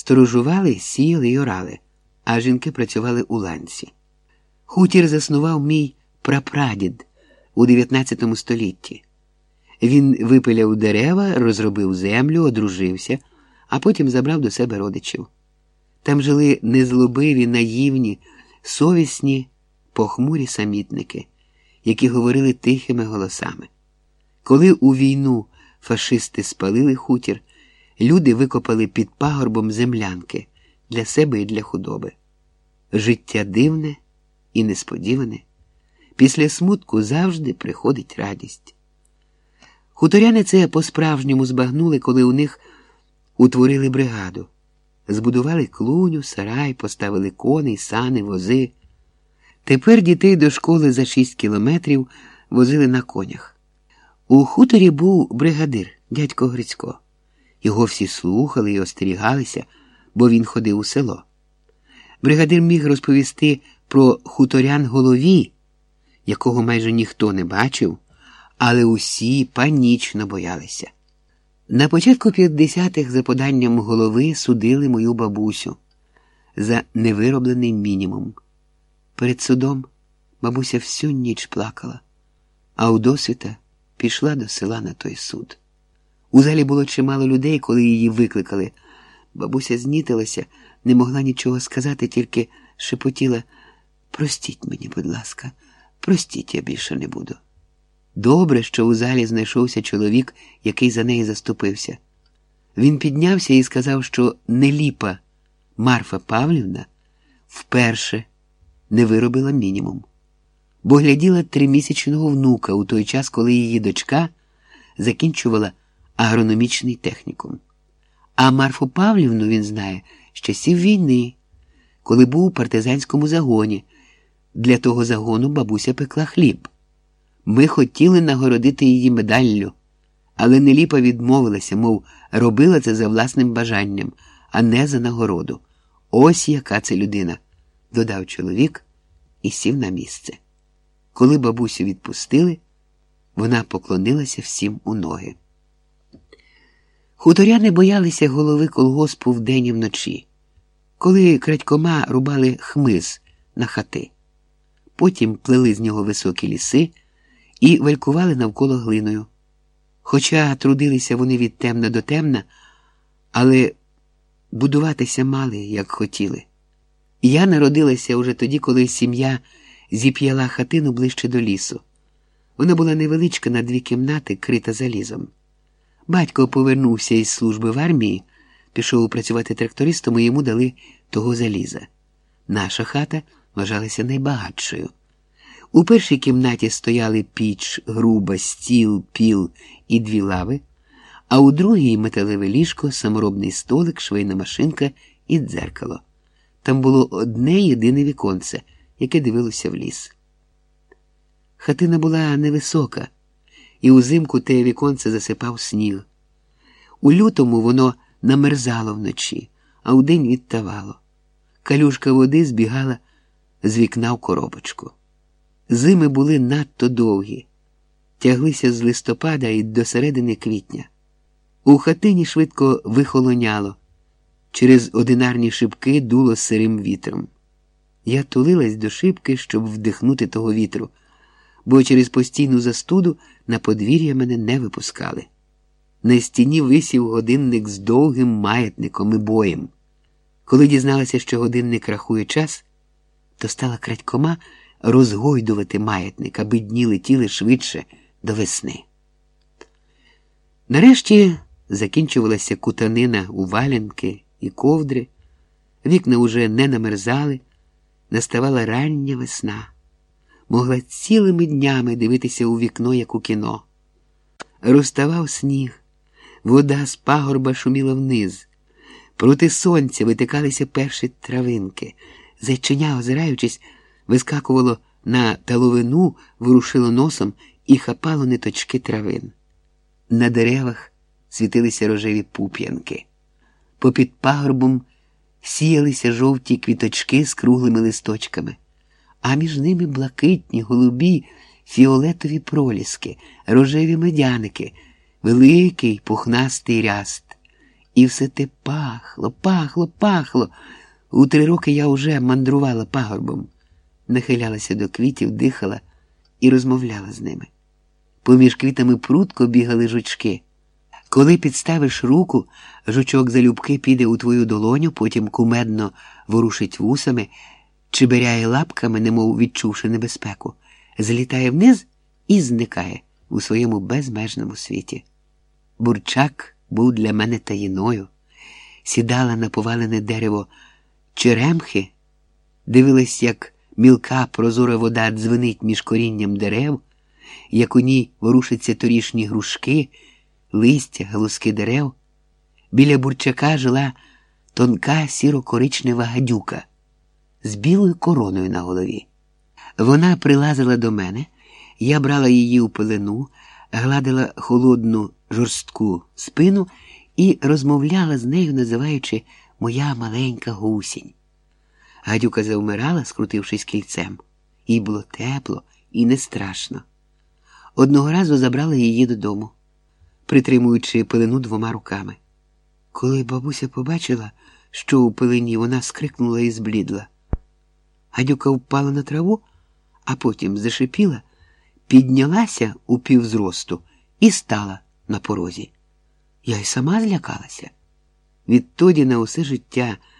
Сторожували, сіяли й орали, а жінки працювали у ланці. Хутір заснував мій прапрадід у 19 столітті. Він випиляв дерева, розробив землю, одружився, а потім забрав до себе родичів. Там жили незлобиві, наївні, совісні, похмурі самітники, які говорили тихими голосами. Коли у війну фашисти спалили хутір, люди викопали під пагорбом землянки для себе і для худоби. Життя дивне і несподіване. Після смутку завжди приходить радість. Хуторяни це по-справжньому збагнули, коли у них утворили бригаду. Збудували клуню, сарай, поставили коней, сани, вози. Тепер дітей до школи за шість кілометрів возили на конях. У хуторі був бригадир, дядько Грицько. Його всі слухали і остерігалися, бо він ходив у село. Бригадир міг розповісти про хуторян голові, якого майже ніхто не бачив, але усі панічно боялися. На початку 50-х за поданням голови судили мою бабусю за невироблений мінімум. Перед судом бабуся всю ніч плакала, а у досвіта пішла до села на той суд. У залі було чимало людей, коли її викликали. Бабуся знітилася, не могла нічого сказати, тільки шепотіла простіть мені, будь ласка, простіть, я більше не буду. Добре, що у залі знайшовся чоловік, який за неї заступився. Він піднявся і сказав, що неліпа Марфа Павлівна вперше не виробила мінімум, бо гляділа тримісячного внука у той час, коли її дочка закінчувала агрономічний технікум. А Марфу Павлівну він знає з часів війни, коли був у партизанському загоні. Для того загону бабуся пекла хліб. Ми хотіли нагородити її медаллю, але Неліпа відмовилася, мов робила це за власним бажанням, а не за нагороду. Ось яка це людина, додав чоловік і сів на місце. Коли бабусю відпустили, вона поклонилася всім у ноги. Хуторяни боялися голови колгоспу вдень і вночі, коли крадькома рубали хмиз на хати. Потім плели з нього високі ліси і валькували навколо глиною. Хоча трудилися вони від темна до темна, але будуватися мали, як хотіли. Я народилася уже тоді, коли сім'я зіп'яла хатину ближче до лісу. Вона була невеличка на дві кімнати, крита залізом. Батько повернувся із служби в армії, пішов працювати трактористом і йому дали того заліза. Наша хата вважалася найбагатшою. У першій кімнаті стояли піч, груба, стіл, піл і дві лави, а у другій металеве ліжко, саморобний столик, швейна машинка і дзеркало. Там було одне єдине віконце, яке дивилося в ліс. Хатина була невисока, і узимку те віконце засипав сніг. У лютому воно намерзало вночі, а удень відтавало. Калюшка води збігала з вікна в коробочку. Зими були надто довгі, тяглися з листопада і до середини квітня. У хатині швидко вихолоняло, через одинарні шибки дуло сирим вітром. Я тулилась до шибки, щоб вдихнути того вітру, бо через постійну застуду на подвір'я мене не випускали. На стіні висів годинник з довгим маятником і боєм. Коли дізналася, що годинник рахує час, то стала крадькома розгойдувати маятник, аби дні летіли швидше до весни. Нарешті закінчувалася кутанина у валянки і ковдри, вікна уже не намерзали, наставала рання весна, могла цілими днями дивитися у вікно, як у кіно. Розставав сніг, вода з пагорба шуміла вниз. Проти сонця витикалися перші травинки. Зайчиня, озираючись, вискакувало на таловину, ворушило носом і хапало ниточки травин. На деревах світилися рожеві пуп'янки. Попід пагорбом сіялися жовті квіточки з круглими листочками, а між ними блакитні, голубі, фіолетові проліски, рожеві медяники, великий пухнастий ряст І все те пахло, пахло, пахло. У три роки я уже мандрувала пагорбом, нахилялася до квітів, дихала і розмовляла з ними. Поміж квітами прутко бігали жучки. Коли підставиш руку, жучок залюбки піде у твою долоню, потім кумедно ворушить вусами, чибиряє лапками, немов відчувши небезпеку, злітає вниз і зникає у своєму безмежному світі. Бурчак був для мене таїною, сідала на повалене дерево черемхи, дивилась, як мілка прозора вода дзвенить між корінням дерев, як у ній ворушаться торішні грушки, листя, галузки дерев. Біля бурчака жила тонка сіро-коричнева гадюка з білою короною на голові. Вона прилазила до мене, я брала її у пелену, гладила холодну жорстку спину і розмовляла з нею, називаючи моя маленька гусінь. Гадюка завмирала, скрутившись кільцем. Їй було тепло і не страшно. Одного разу забрала її додому, притримуючи пелену двома руками. Коли бабуся побачила, що у пелені, вона скрикнула і зблідла. Гадюка впала на траву, а потім зашипіла, піднялася у півзросту і стала на порозі. Я й сама злякалася. Відтоді на усе життя.